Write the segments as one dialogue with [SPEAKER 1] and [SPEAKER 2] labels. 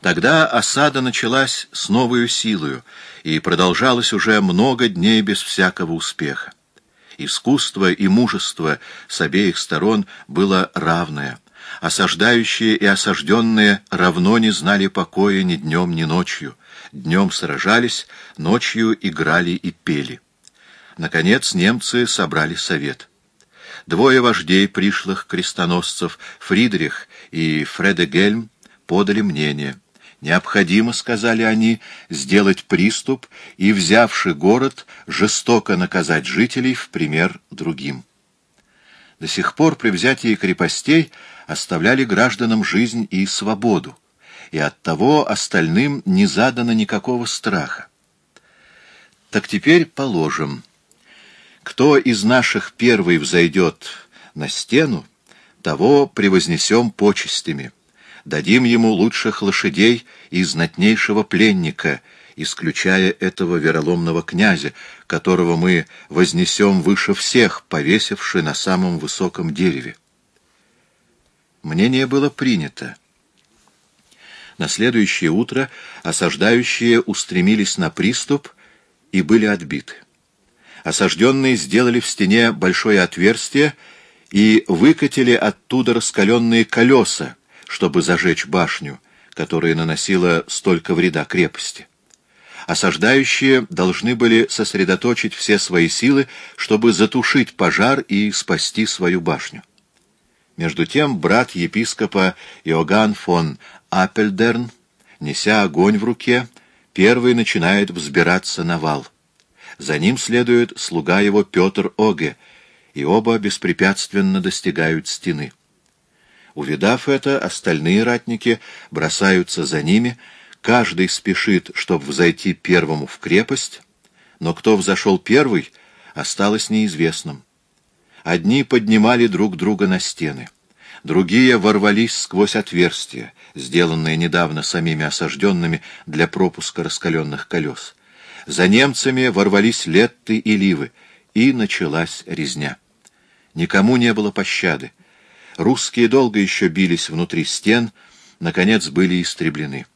[SPEAKER 1] Тогда осада началась с новою силою и продолжалась уже много дней без всякого успеха. Искусство и мужество с обеих сторон было равное. Осаждающие и осажденные равно не знали покоя ни днем, ни ночью. Днем сражались, ночью играли и пели. Наконец немцы собрали совет. Двое вождей пришлых крестоносцев, Фридрих и Фредегельм, подали мнение — Необходимо, сказали они, сделать приступ и, взявши город, жестоко наказать жителей в пример другим. До сих пор при взятии крепостей оставляли гражданам жизнь и свободу, и оттого остальным не задано никакого страха. Так теперь положим, кто из наших первый взойдет на стену, того превознесем почестями дадим ему лучших лошадей и знатнейшего пленника, исключая этого вероломного князя, которого мы вознесем выше всех, повесивши на самом высоком дереве. Мнение было принято. На следующее утро осаждающие устремились на приступ и были отбиты. Осажденные сделали в стене большое отверстие и выкатили оттуда раскаленные колеса, чтобы зажечь башню, которая наносила столько вреда крепости. Осаждающие должны были сосредоточить все свои силы, чтобы затушить пожар и спасти свою башню. Между тем брат епископа Иоганн фон Аппельдерн, неся огонь в руке, первый начинает взбираться на вал. За ним следует слуга его Петр Оге, и оба беспрепятственно достигают стены. Увидав это, остальные ратники бросаются за ними, каждый спешит, чтобы взойти первому в крепость, но кто взошел первый, осталось неизвестным. Одни поднимали друг друга на стены, другие ворвались сквозь отверстия, сделанные недавно самими осажденными для пропуска раскаленных колес. За немцами ворвались летты и ливы, и началась резня. Никому не было пощады. Русские долго еще бились внутри стен, наконец были истреблены.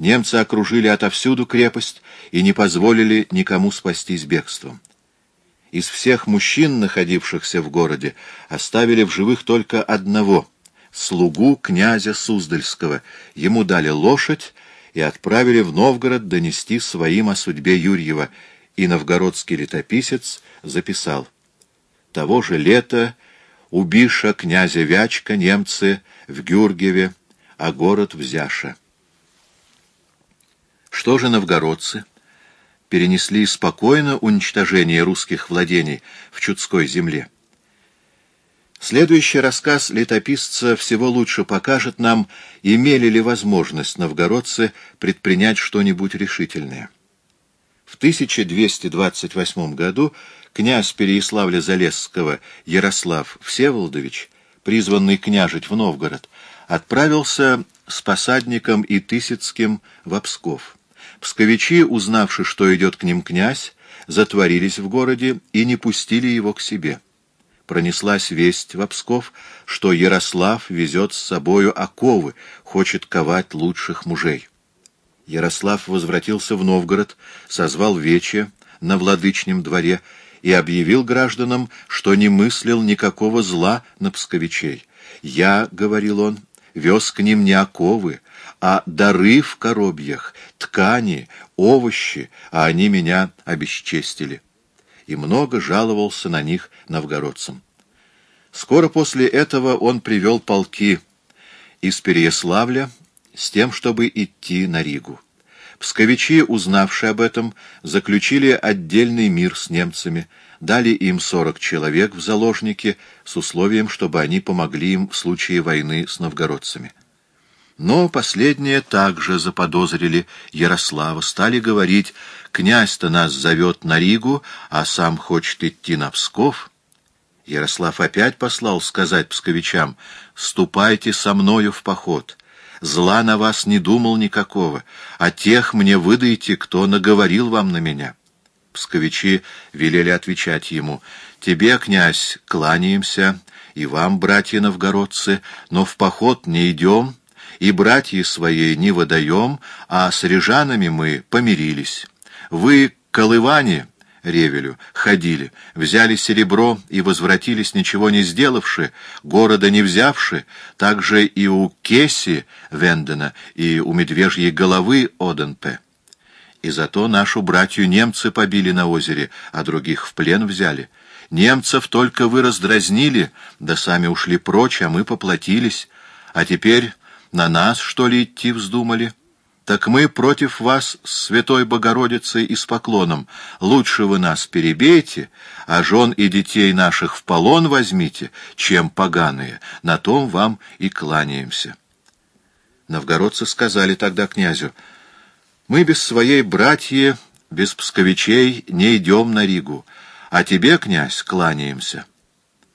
[SPEAKER 1] Немцы окружили отовсюду крепость и не позволили никому спастись бегством. Из всех мужчин, находившихся в городе, оставили в живых только одного — слугу князя Суздальского. Ему дали лошадь и отправили в Новгород донести своим о судьбе Юрьева, и новгородский летописец записал. Того же лета Убиша князя Вячка немцы в Гюргеве, а город взяша. Что же новгородцы? Перенесли спокойно уничтожение русских владений в Чудской земле. Следующий рассказ летописца всего лучше покажет нам, имели ли возможность новгородцы предпринять что-нибудь решительное. В 1228 году князь Переяславля-Залесского Ярослав Всеволодович, призванный княжить в Новгород, отправился с посадником и Тысяцким в Псков. Псковичи, узнавши, что идет к ним князь, затворились в городе и не пустили его к себе. Пронеслась весть в Псков, что Ярослав везет с собою оковы, хочет ковать лучших мужей. Ярослав возвратился в Новгород, созвал вече на владычнем дворе и объявил гражданам, что не мыслил никакого зла на псковичей. «Я, — говорил он, — вез к ним не оковы, а дары в коробьях, ткани, овощи, а они меня обесчестили». И много жаловался на них новгородцам. Скоро после этого он привел полки из Переяславля с тем, чтобы идти на Ригу. Псковичи, узнавшие об этом, заключили отдельный мир с немцами, дали им сорок человек в заложники с условием, чтобы они помогли им в случае войны с новгородцами. Но последние также заподозрили Ярослава, стали говорить, «Князь-то нас зовет на Ригу, а сам хочет идти на Псков». Ярослав опять послал сказать псковичам, «Ступайте со мною в поход» зла на вас не думал никакого, а тех мне выдайте, кто наговорил вам на меня». Псковичи велели отвечать ему, «Тебе, князь, кланяемся, и вам, братья новгородцы, но в поход не идем, и братья своей не выдаем, а с рижанами мы помирились. Вы, колыване, Ревелю, ходили, взяли серебро и возвратились, ничего не сделавши, города не взявши, также и у Кеси Вендена, и у медвежьей головы Оденпе. И зато нашу братью немцы побили на озере, а других в плен взяли. Немцев только вы раздразнили, да сами ушли прочь, а мы поплатились. А теперь на нас, что ли, идти вздумали?» Так мы против вас с Святой Богородицей и с поклоном. Лучше вы нас перебейте, а жен и детей наших в полон возьмите, чем поганые. На том вам и кланяемся. Новгородцы сказали тогда князю, «Мы без своей братьи, без псковичей не идем на Ригу, а тебе, князь, кланяемся».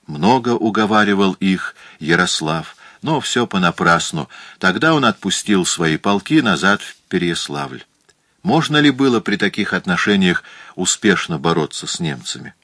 [SPEAKER 1] Много уговаривал их Ярослав, но все понапрасну. Тогда он отпустил свои полки назад в Переяславль. Можно ли было при таких отношениях успешно бороться с немцами?